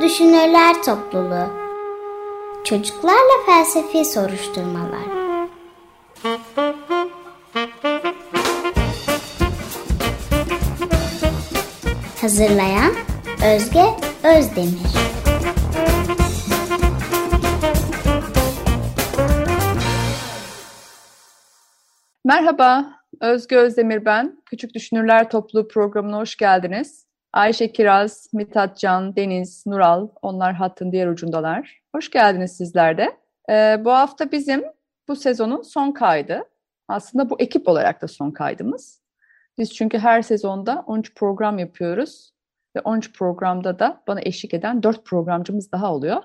Düşünürler Topluluğu Çocuklarla Felsefi Soruşturmalar Hazırlayan Özge Özdemir Merhaba, Özge Özdemir ben. Küçük Düşünürler Topluluğu programına hoş geldiniz. Ayşe Kiraz, Mithat Can, Deniz, Nural, onlar hattın diğer ucundalar. Hoş geldiniz sizler de. Ee, bu hafta bizim bu sezonun son kaydı. Aslında bu ekip olarak da son kaydımız. Biz çünkü her sezonda 13 program yapıyoruz. Ve 13 programda da bana eşlik eden 4 programcımız daha oluyor.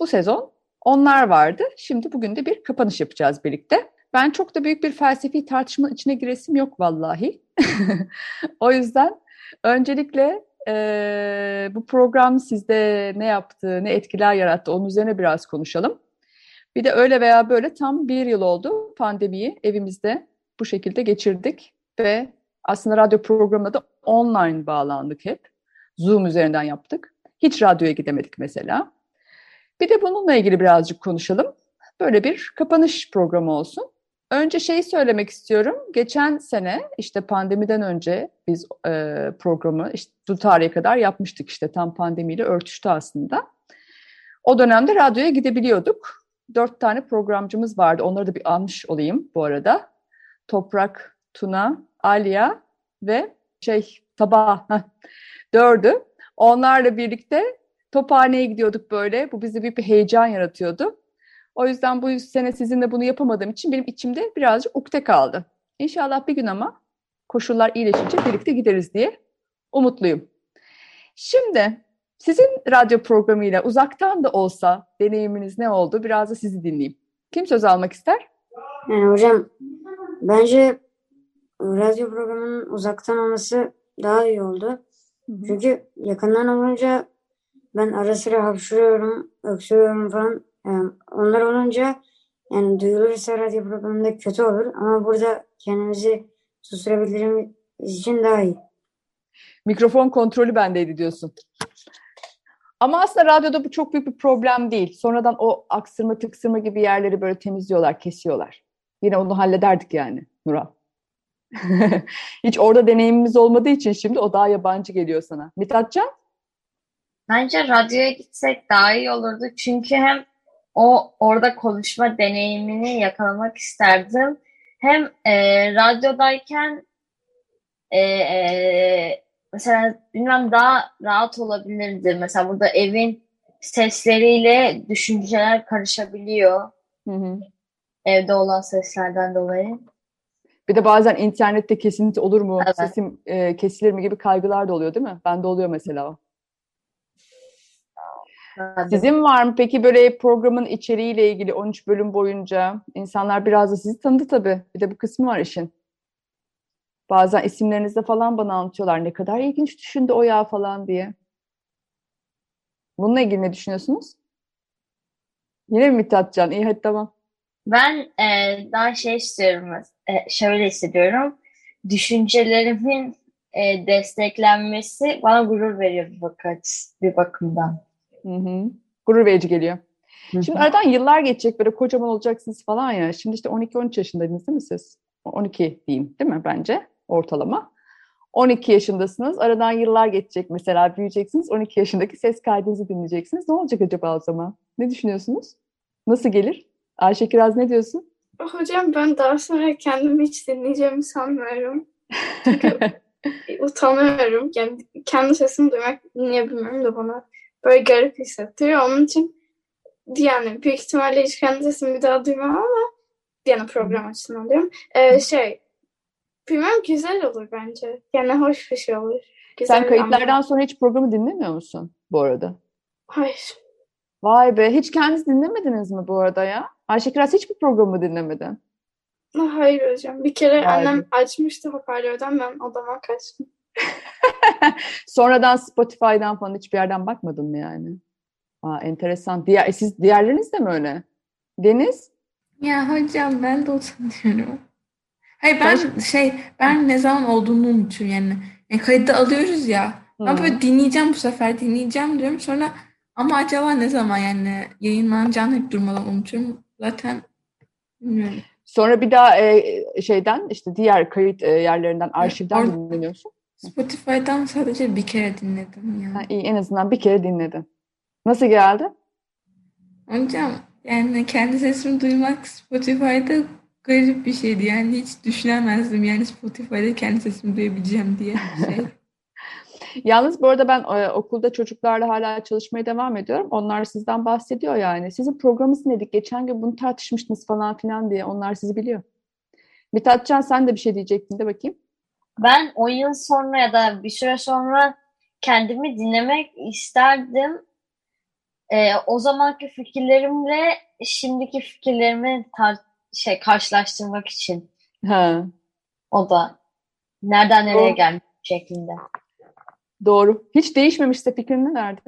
Bu sezon onlar vardı. Şimdi bugün de bir kapanış yapacağız birlikte. Ben çok da büyük bir felsefi tartışma içine giresim yok vallahi. o yüzden Öncelikle e, bu program sizde ne yaptı, ne etkiler yarattı onun üzerine biraz konuşalım. Bir de öyle veya böyle tam bir yıl oldu pandemiyi evimizde bu şekilde geçirdik ve aslında radyo programına da online bağlandık hep. Zoom üzerinden yaptık. Hiç radyoya gidemedik mesela. Bir de bununla ilgili birazcık konuşalım. Böyle bir kapanış programı olsun. Önce şeyi söylemek istiyorum. Geçen sene işte pandemiden önce biz e, programı işte bu tarihe kadar yapmıştık işte tam pandemiyle örtüştü aslında. O dönemde radyoya gidebiliyorduk. Dört tane programcımız vardı. Onları da bir almış olayım bu arada. Toprak, Tuna, Aliya ve şey Tabağı. Dördü. Onlarla birlikte tophaneye gidiyorduk böyle. Bu bize bir, bir heyecan yaratıyordu. O yüzden bu sene sizinle bunu yapamadığım için benim içimde birazcık ukde kaldı. İnşallah bir gün ama koşullar iyileşince birlikte gideriz diye umutluyum. Şimdi sizin radyo programıyla uzaktan da olsa deneyiminiz ne oldu? Biraz da sizi dinleyeyim. Kim söz almak ister? Yani hocam bence radyo programının uzaktan olması daha iyi oldu. Çünkü yakından olunca ben ara sıra hapşırıyorum, öksürüyorum falan. Yani onlar olunca yani duyulursa radyo programında kötü olur ama burada kendimizi susturabildiğimiz için daha iyi. Mikrofon kontrolü bendeydi diyorsun. Ama aslında radyoda bu çok büyük bir problem değil. Sonradan o aksırma tıksırma gibi yerleri böyle temizliyorlar, kesiyorlar. Yine onu hallederdik yani Nural. Hiç orada deneyimimiz olmadığı için şimdi o daha yabancı geliyor sana. Mithatcan? Bence radyoya gitsek daha iyi olurdu. Çünkü hem o orada konuşma deneyimini yakalamak isterdim. Hem e, radyodayken e, e, mesela bilmem daha rahat olabilirdi. Mesela burada evin sesleriyle düşünceler karışabiliyor. Hı hı. Evde olan seslerden dolayı. Bir de bazen internette kesinti olur mu, evet. sesim e, kesilir mi gibi kaygılar da oluyor değil mi? Ben de oluyor mesela o. Sizin var mı peki böyle programın içeriğiyle ilgili 13 bölüm boyunca insanlar biraz da sizi tanıdı tabii. Bir de bu kısmı var işin. Bazen isimlerinizde falan bana anlatıyorlar. Ne kadar ilginç düşündü o ya falan diye. Bununla ilgili ne düşünüyorsunuz? Yine mi Mithatcan? İyi hadi tamam. Ben e, daha şey istiyorum. E, şöyle hissediyorum. Düşüncelerimin e, desteklenmesi bana gurur veriyor bir, bakış, bir bakımdan. Hı hı. Gurur verici geliyor. Hı hı. Şimdi aradan yıllar geçecek böyle kocaman olacaksınız falan ya. Şimdi işte 12-13 yaşındaydınız değil mi siz? 12 diyeyim değil mi bence ortalama? 12 yaşındasınız. Aradan yıllar geçecek mesela büyüyeceksiniz. 12 yaşındaki ses kaydınızı dinleyeceksiniz. Ne olacak acaba o zaman? Ne düşünüyorsunuz? Nasıl gelir? Ayşe Kiraz ne diyorsun? Hocam ben daha sonra kendimi hiç dinleyeceğimi sanmıyorum. Çünkü utanıyorum. Yani kendi sesimi duymak niye bilmiyorum da bana böyle garip hissettiriyor. Onun için yani büyük ihtimalle hiç kendi sesimi bir daha duymam ama yani program açısından diyorum. Ee, şey bilmem güzel olur bence. Yani hoş bir şey olur. Güzel Sen kayıtlardan ama. sonra hiç programı dinlemiyor musun bu arada? Hayır. Vay be hiç kendiniz dinlemediniz mi bu arada ya? Ayşe Kiraz hiçbir programı dinlemedin. Hayır hocam. Bir kere Vay annem be. açmıştı hoparlörden ben odama kaçtım. Sonradan Spotify'dan falan hiçbir yerden bakmadın mı yani? Aa, enteresan. Diğer, e, siz diğerleriniz de mi öyle? Deniz? Ya hocam ben de utanıyorum. Hayır ben Baş... şey ben ne zaman olduğunu unutuyorum yani. yani kayıtta alıyoruz ya Ben Hı. böyle dinleyeceğim bu sefer dinleyeceğim diyorum. Sonra ama acaba ne zaman yani yayınlanacağını hep durmadan unutuyorum. Zaten bilmiyorum. Sonra bir daha e, şeyden işte diğer kayıt e, yerlerinden arşivden Or- dinleniyorsun. Spotify'dan sadece bir kere dinledim Ha, yani. iyi, en azından bir kere dinledin. Nasıl geldi? Hocam yani kendi sesimi duymak Spotify'da garip bir şeydi. Yani hiç düşünemezdim yani Spotify'da kendi sesimi duyabileceğim diye şey. Yalnız bu arada ben e, okulda çocuklarla hala çalışmaya devam ediyorum. Onlar sizden bahsediyor yani. Sizin programınız nedik? Geçen gün bunu tartışmıştınız falan filan diye. Onlar sizi biliyor. Mithatcan sen de bir şey diyecektin de bakayım. Ben 10 yıl sonra ya da bir süre sonra kendimi dinlemek isterdim. Ee, o zamanki fikirlerimle şimdiki fikirlerimi tar- şey karşılaştırmak için Ha, o da nereden nereye Doğru. gelmiş şeklinde. doğru. Hiç değişmemişse fikrin ne verdi?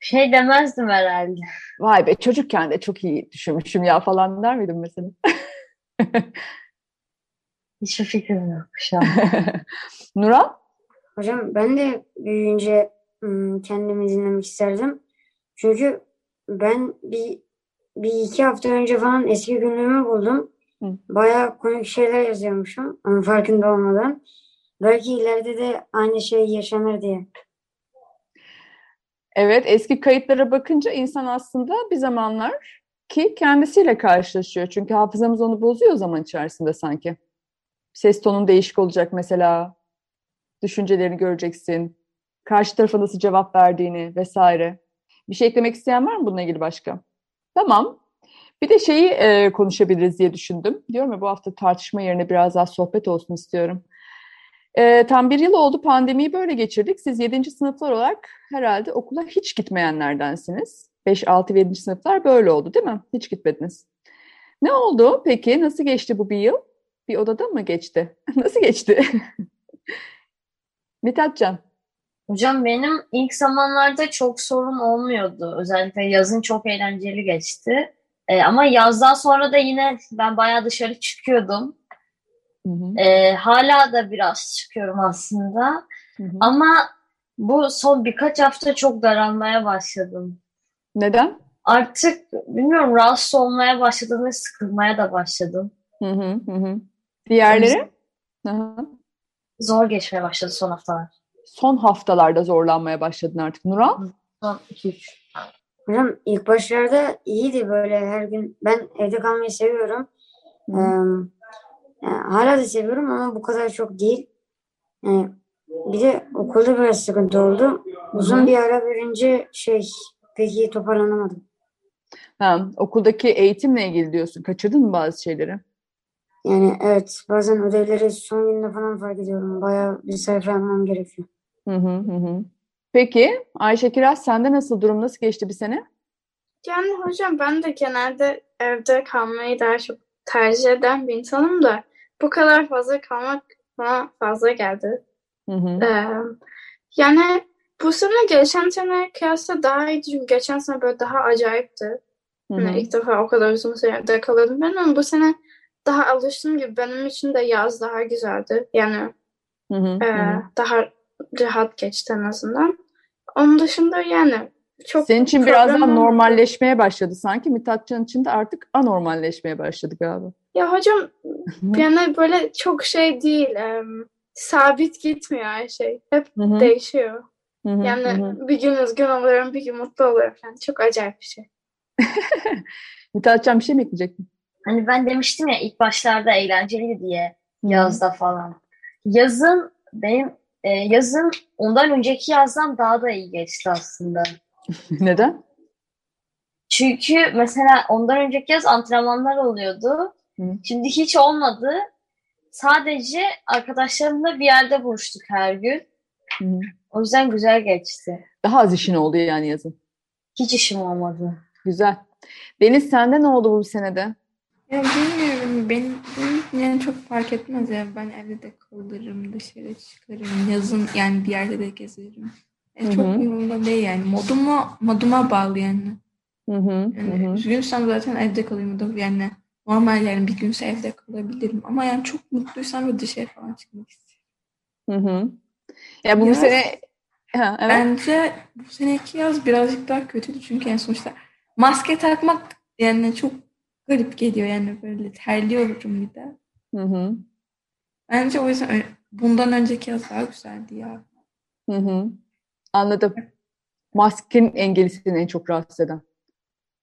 Şey demezdim herhalde. Vay be çocukken de çok iyi düşünmüşüm ya falan der miydin mesela? Hiçbir fikrim yok şu an. Nural? Hocam ben de büyüyünce kendimi dinlemek isterdim. Çünkü ben bir, bir iki hafta önce falan eski günlüğümü buldum. Hı. Bayağı komik şeyler yazıyormuşum ama farkında olmadan. Belki ileride de aynı şey yaşanır diye. Evet, eski kayıtlara bakınca insan aslında bir zamanlar ki kendisiyle karşılaşıyor. Çünkü hafızamız onu bozuyor zaman içerisinde sanki. Ses tonun değişik olacak mesela. Düşüncelerini göreceksin. Karşı tarafa nasıl cevap verdiğini vesaire. Bir şey eklemek isteyen var mı bununla ilgili başka? Tamam. Bir de şeyi e, konuşabiliriz diye düşündüm. Diyorum ya bu hafta tartışma yerine biraz daha sohbet olsun istiyorum. E, tam bir yıl oldu pandemiyi böyle geçirdik. Siz 7. sınıflar olarak herhalde okula hiç gitmeyenlerdensiniz. 5, 6 ve 7. sınıflar böyle oldu değil mi? Hiç gitmediniz. Ne oldu peki? Nasıl geçti bu bir yıl? Bir odada mı geçti? Nasıl geçti? Mithatcan. Hocam benim ilk zamanlarda çok sorun olmuyordu. Özellikle yazın çok eğlenceli geçti. Ee, ama yazdan sonra da yine ben bayağı dışarı çıkıyordum. Hı hı, Ee, hala da biraz çıkıyorum aslında. hı hı. Ama bu son birkaç hafta çok daralmaya başladım. Neden? Artık bilmiyorum rahatsız olmaya başladım ve sıkılmaya da başladım. Hı, hı hı. Diğerleri? Zor geçmeye başladı son haftalar. Son haftalarda zorlanmaya başladın artık. Nural? Son 2-3. Hocam ilk başlarda iyiydi böyle her gün. Ben evde kalmayı seviyorum. Ee, yani hala da seviyorum ama bu kadar çok değil. Yani bir de okulda biraz sıkıntı oldu. Uzun hı. bir ara verince şey pek iyi toparlanamadım. Ha, okuldaki eğitimle ilgili diyorsun. Kaçırdın mı bazı şeyleri? Yani evet bazen ödevleri son günde falan fark ediyorum. Bayağı bir sayfa yapmam gerekiyor. Hı hı, hı hı. Peki Ayşe Kiraz sende nasıl durum? Nasıl geçti bir sene? Yani hocam ben de genelde evde kalmayı daha çok tercih eden bir insanım da bu kadar fazla kalmak bana fazla geldi. Hı hı. Ee, yani bu sene geçen sene kıyasla daha iyiydi çünkü geçen sene böyle daha acayipti. Hı hı. ilk defa o kadar uzun süre evde kalıyordum ben ama bu sene daha alıştım gibi benim için de yaz daha güzeldi. Yani Hı hı, e, hı daha rahat geçti en azından. Onun dışında yani çok Senin için biraz daha normalleşmeye başladı sanki. Mithatcan için de artık anormalleşmeye başladı galiba. Ya hocam yani böyle çok şey değil. em, sabit gitmiyor her şey. Hep Hı hı, değişiyor. hı hı, Yani hı. bir gün üzgün oluyorum, bir gün mutlu oluyorum. Yani çok acayip bir şey. Mithatcan bir şey mi ekleyecektin? Hani ben demiştim ya ilk başlarda eğlenceli diye yazda falan. Yazın benim e, yazın ondan önceki yazdan daha da iyi geçti aslında. Neden? Çünkü mesela ondan önceki yaz antrenmanlar oluyordu. Hı. Şimdi hiç olmadı. Sadece arkadaşlarımla bir yerde buluştuk her gün. Hı. O yüzden güzel geçti. Daha az işin oldu yani yazın. Hiç işim olmadı. Güzel. Deniz sende ne oldu bu senede? Ya bilmiyorum benim, benim yani çok fark etmez ya ben evde de kalırım dışarı çıkarım yazın yani bir yerde de gezerim. E, çok umurumda değil yani moduma moduma bağlı yani. Hı hı, Yani hı üzgünsem zaten evde kalayım da yani normal yani bir günse evde kalabilirim ama yani çok mutluysam ve dışarı falan çıkmak istiyorum. Hı hı. Ya bu, bu sene Ha, evet. Bence bu seneki yaz birazcık daha kötüydü çünkü en sonuçta maske takmak yani çok garip geliyor yani böyle terliyorum bir de. Hı hı. Bence o yüzden bundan önceki yaz daha güzeldi ya. Hı hı. Anladım. Maskenin engeli seni en çok rahatsız eden.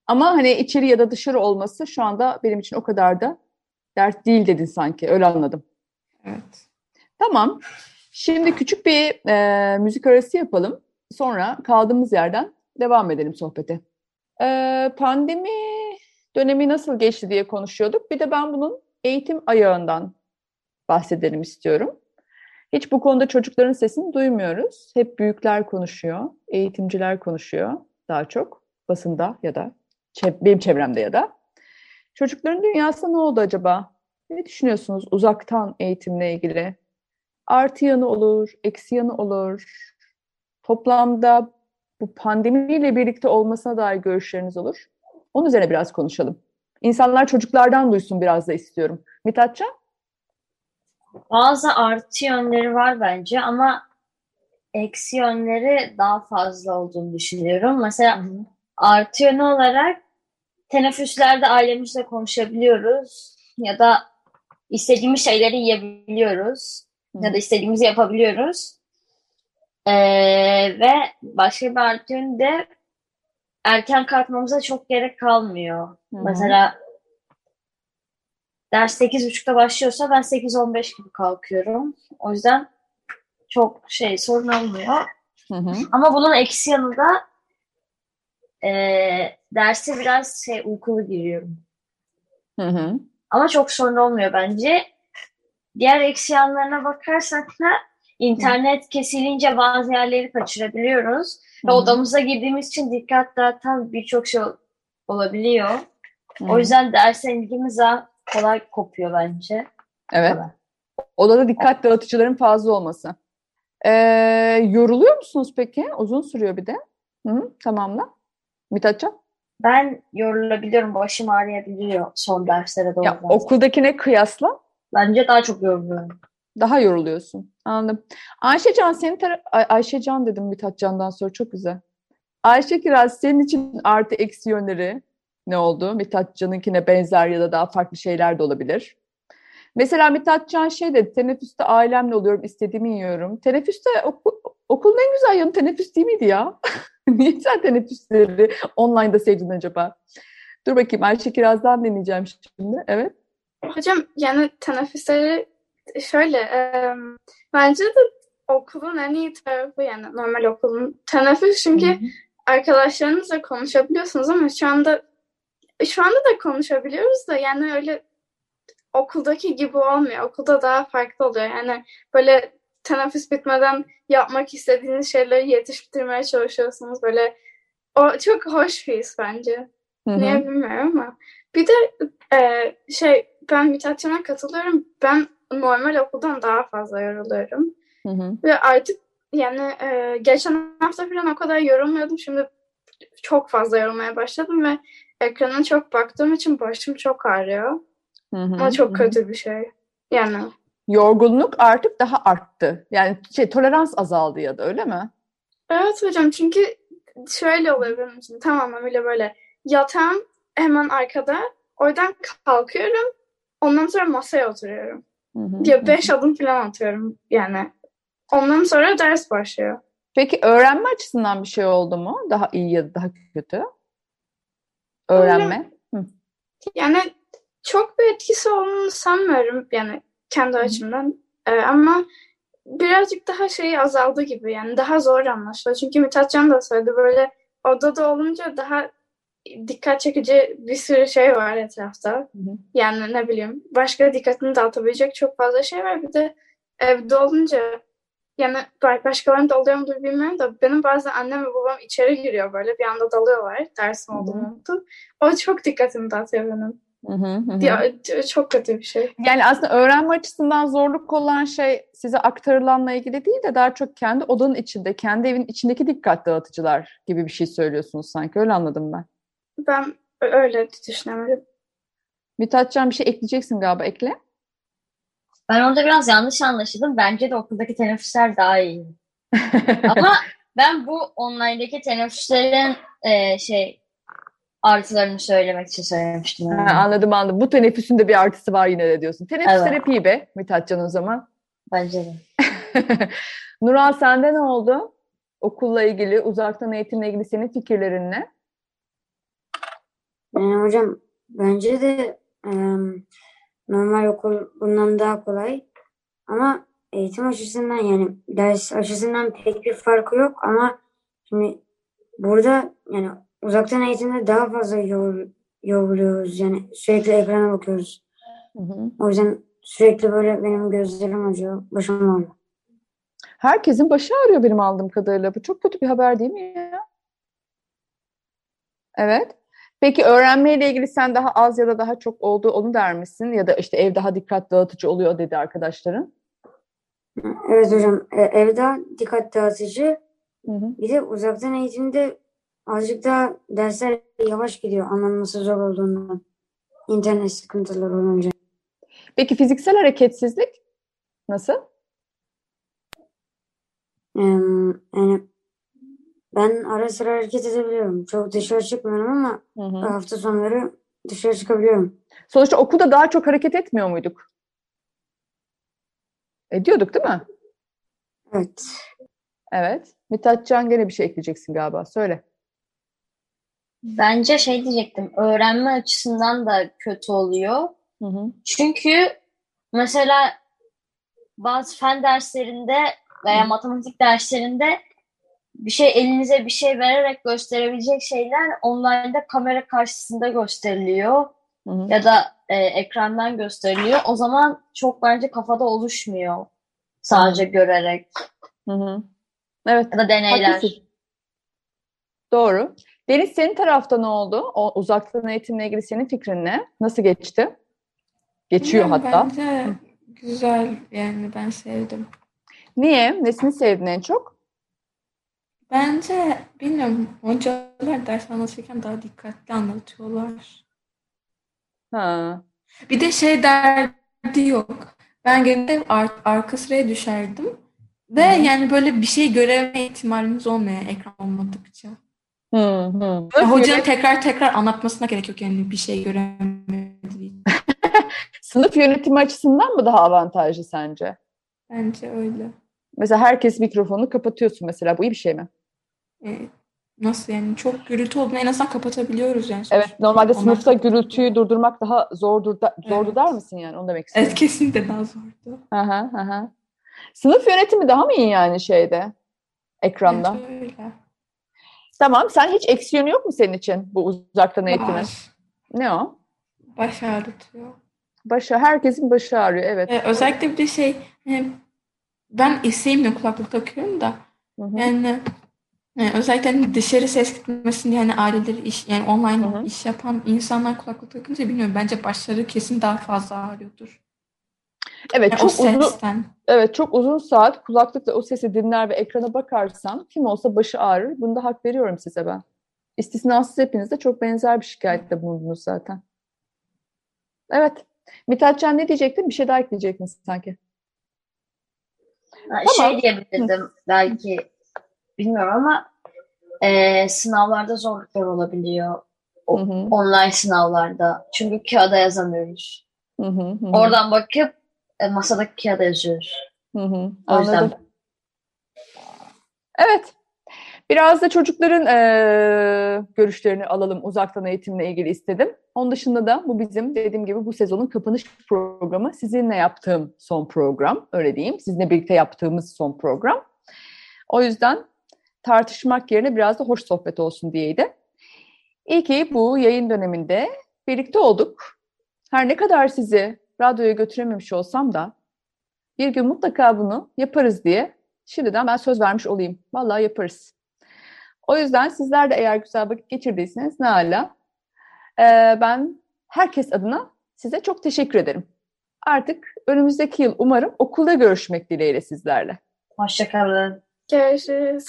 Ama hani içeri ya da dışarı olması şu anda benim için o kadar da dert değil dedin sanki. Öyle anladım. Evet. Tamam. Şimdi küçük bir e, müzik arası yapalım. Sonra kaldığımız yerden devam edelim sohbete. E, pandemi dönemi nasıl geçti diye konuşuyorduk. Bir de ben bunun eğitim ayağından bahsedelim istiyorum. Hiç bu konuda çocukların sesini duymuyoruz. Hep büyükler konuşuyor, eğitimciler konuşuyor daha çok basında ya da benim çevremde ya da. Çocukların dünyasında ne oldu acaba? Ne düşünüyorsunuz uzaktan eğitimle ilgili? Artı yanı olur, eksi yanı olur. Toplamda bu pandemiyle birlikte olmasına dair görüşleriniz olur. Onun üzerine biraz konuşalım. İnsanlar çocuklardan duysun biraz da istiyorum. Mithatcan? Bazı artı yönleri var bence ama eksi yönleri daha fazla olduğunu düşünüyorum. Mesela artı yönü olarak teneffüslerde ailemizle konuşabiliyoruz ya da istediğimiz şeyleri yiyebiliyoruz ya da istediğimizi yapabiliyoruz. Ee, ve başka bir artı yönü de erken kalkmamıza çok gerek kalmıyor. Hı hı. Mesela ders 8.30'da başlıyorsa ben 8.15 gibi kalkıyorum. O yüzden çok şey sorun olmuyor. Hı hı. Ama bunun eksi yanı da eee derse biraz şey uykulu giriyorum. Hı hı. Ama çok sorun olmuyor bence. Diğer eksi yanlarına bakarsak da internet kesilince bazı yerleri kaçırabiliyoruz. Ve odamıza girdiğimiz için dikkat dağıtan birçok şey ol- olabiliyor. Hı O yüzden derse ilgimiz daha kolay kopuyor bence. Evet. Odada dikkat dağıtıcıların fazla olması. Ee, yoruluyor musunuz peki? Uzun sürüyor bir de. Hı hı. Tamamla. Mithatcan? Ben yorulabiliyorum, başım ağrıyabiliyor son derslere doğru. Ya okuldakine kıyasla Bence daha çok yoruluyorum. Daha yoruluyorsun. Anladım. Ayşecan senin tara- Ay- Ayşecan dedim Mithatcan'dan sonra çok güzel. Ayşe Kiraz senin için artı eksi yönleri ne oldu? Mithatcan'ınkine benzer ya da daha farklı şeyler de olabilir. Mesela Mithatcan şey dedi, teneffüste ailemle oluyorum, istediğimi yiyorum. Teneffüste oku- okulun en güzel yanı teneffüs değil miydi ya? Niye sen teneffüsleri online'da sevdin acaba? Dur bakayım Ayşe Kiraz'dan dinleyeceğim şimdi. Evet. Hocam yani teneffüsleri şöyle e, bence de okulun en iyi tarafı yani normal okulun teneffüs çünkü arkadaşlarınızla konuşabiliyorsunuz ama şu anda şu anda da konuşabiliyoruz da yani öyle okuldaki gibi olmuyor. Okulda daha farklı oluyor. Yani böyle teneffüs bitmeden yapmak istediğiniz şeyleri yetiştirmeye çalışıyorsunuz. Böyle o çok hoş bir his bence. Hı hı. Niye bilmiyorum ama. Bir de e, şey ben Mithatcan'a katılıyorum. Ben normal okuldan daha fazla yoruluyorum. Hı hı. Ve artık yani e, geçen hafta falan o kadar yorulmuyordum. Şimdi çok fazla yorulmaya başladım ve ekrana çok baktığım için başım çok ağrıyor. Hı hı. Ama Hı çok hı. kötü bir şey. Yani Yorgunluk artık daha arttı. Yani şey tolerans azaldı ya da öyle mi? evet hocam çünkü şöyle oluyor benim için tamamen öyle böyle yatağım hemen arkada oradan kalkıyorum ondan sonra masaya oturuyorum. Ya beş adım falan atıyorum yani. Ondan sonra ders başlıyor. Peki öğrenme açısından bir şey oldu mu? Daha iyi ya da daha kötü? Öğrenme. Hı. Yani çok bir etkisi olduğunu sanmıyorum yani kendi açımdan. Ee, ama birazcık daha şey azaldı gibi yani daha zor anlaşılıyor. Çünkü Mithatcan da söyledi böyle odada olunca daha dikkat çekici bir sürü şey var etrafta. hı. Yani ne bileyim başka dikkatini dağıtabilecek çok fazla şey var. Bir de evde olunca yani ba- başkalarında oluyor mudur bilmiyorum da benim bazen annem ve babam içeri giriyor böyle bir anda dalıyorlar dersim Hı hı. olduğunu unutup. O çok dikkatimi dağıtıyor benim. Hı hı, hı hı. Ya, c- çok kötü bir şey. Yani aslında öğrenme açısından zorluk olan şey size aktarılanla ilgili değil de daha çok kendi odanın içinde, kendi evin içindeki dikkat dağıtıcılar gibi bir şey söylüyorsunuz sanki. Öyle anladım ben. Ben öyle düşünemedim. Mithatcan bir şey ekleyeceksin galiba. Ekle. Ben orada biraz yanlış anlaşıldım. Bence de okuldaki teneffüsler daha iyi. Ama ben bu online'daki teneffüslerin e, şey artılarını söylemek için söylemiştim. Yani. Ha, anladım anladım. Bu teneffüsün de bir artısı var yine de diyorsun. Teneffüsler Evet. hep iyi be Mithatcan o zaman. Bence de. Nural sende ne oldu? Okulla ilgili, uzaktan eğitimle ilgili senin fikirlerin ne? Yani hocam bence de em, normal okul bundan daha kolay. Ama eğitim açısından yani ders açısından pek bir farkı yok ama şimdi burada yani uzaktan eğitimde daha fazla yor, yoruluyoruz. Yani sürekli ekrana bakıyoruz. Hı hı. O yüzden sürekli böyle benim gözlerim acıyor, başım ağrıyor. Herkesin başı ağrıyor benim aldığım kadarıyla. Bu çok kötü bir haber değil mi ya? Evet. Peki öğrenmeyle ilgili sen daha az ya da daha çok oldu onu der misin? Ya da işte ev daha dikkat dağıtıcı oluyor dedi arkadaşların. Evet hocam, e, evde dikkat dağıtıcı. Hı hı. Bir de uzaktan eğitimde azıcık daha dersler yavaş gidiyor anlanması zor olduğundan. İnternet sıkıntıları olunca. Peki fiziksel hareketsizlik nasıl? Em, yani ben ara sıra hareket edebiliyorum. Çok dışarı çıkmıyorum ama Hı hı. hafta sonları dışarı çıkabiliyorum. Sonuçta okulda daha çok hareket etmiyor muyduk? Ediyorduk değil mi? Evet. Evet. Mithatcan gene bir şey ekleyeceksin galiba. Söyle. Bence şey diyecektim. Öğrenme açısından da kötü oluyor. Hı hı. Çünkü mesela bazı fen derslerinde veya matematik derslerinde bir şey elinize bir şey vererek gösterebilecek şeyler online'da kamera karşısında gösteriliyor Hı hı. ya da e, ekrandan gösteriliyor. O zaman çok bence kafada oluşmuyor sadece görerek Hı hı. Evet. ya da deneyler. Haklısın. Doğru. Deniz senin tarafta ne oldu? O uzaktan eğitimle ilgili senin fikrin ne? Nasıl geçti? Geçiyor Bilmiyorum, hatta. Bence güzel yani ben sevdim. Niye? Nesini sevdin en çok? Bence bilmiyorum hocalar ders anlatırken daha dikkatli anlatıyorlar. Ha. Bir de şey derdi yok. Ben genelde ar- arka sıraya düşerdim. Ve Hı yani böyle bir şey göreme ihtimaliniz olmuyor ekran olmadıkça. Hı hı. Ya hocanın tekrar tekrar anlatmasına gerek yok yani bir şey göremediği. Sınıf yönetimi açısından mı daha avantajlı sence? Bence öyle. Mesela herkes mikrofonu kapatıyorsun mesela. Bu iyi bir şey mi? E, nasıl yani çok gürültü olduğunda en azından kapatabiliyoruz yani. Evet. Normalde Onlar- sınıfta gürültüyü durdurmak daha zordur da, zordu Evet. der misin yani? Onu demek istiyorum. Evet kesinlikle daha zordu. Aha, aha. Sınıf yönetimi daha mı iyi yani şeyde? Ekranda. Bence öyle. Tamam. Sen hiç eksi yönü yok mu senin için bu uzaktan eğitimin? Var. Ne o? Baş ağrıtıyor. Başı, herkesin başı ağrıyor. Evet. E, özellikle bir de şey hani ben sevmiyorum kulaklık takıyorum da Hı hı. Yani e, özellikle hani dışarı ses gitmesin diye hani aileleri iş yani online Hı hı. iş yapan insanlar kulaklık takınca bilmiyorum bence başları kesin daha fazla ağrıyordur. Evet, Yani o çok uzun sesten. evet çok uzun saat kulaklıkla o sesi dinler ve ekrana bakarsan kim olsa başı ağrır. Bunda hak veriyorum size ben. İstisnasız hepiniz de çok benzer bir şikayette bulundunuz zaten. Evet. Mithatcan ne diyecektin? Bir şey daha ekleyecektin sanki. Ha, Tamam. Şey diyebilirdim belki bilmiyorum ama e, sınavlarda zorluklar olabiliyor. O- Hı hı, Online sınavlarda. Çünkü kağıda yazamıyoruz. hı hı, hı Oradan bakıp e, masadaki kağıda yazıyoruz. hı hı. O yüzden. Anladım. Evet. Biraz da çocukların eee, görüşlerini alalım uzaktan eğitimle ilgili istedim. Onun dışında da bu bizim dediğim gibi bu sezonun kapanış programı. Sizinle yaptığım son program, öyle diyeyim. Sizinle birlikte yaptığımız son program. O yüzden tartışmak yerine biraz da hoş sohbet olsun diyeydi. İyi ki bu yayın döneminde birlikte olduk. Her ne kadar sizi radyoya götürememiş olsam da bir gün mutlaka bunu yaparız diye şimdiden ben söz vermiş olayım. Vallahi yaparız. O yüzden sizler de eğer güzel vakit geçirdiyseniz ne hala. Ee, ben herkes adına size çok teşekkür ederim. Artık önümüzdeki yıl umarım okulda görüşmek dileğiyle sizlerle. Hoşçakalın. Görüşürüz.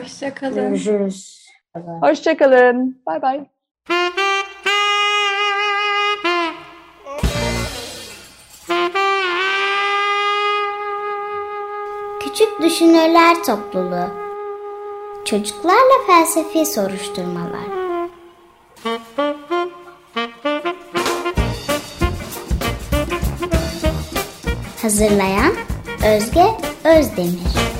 Hoşça kalın. Görüşürüz. Hoşçakalın. Bay bay. Küçük Düşünürler Topluluğu Çocuklarla felsefi soruşturmalar. Hazırlayan Özge Özdemir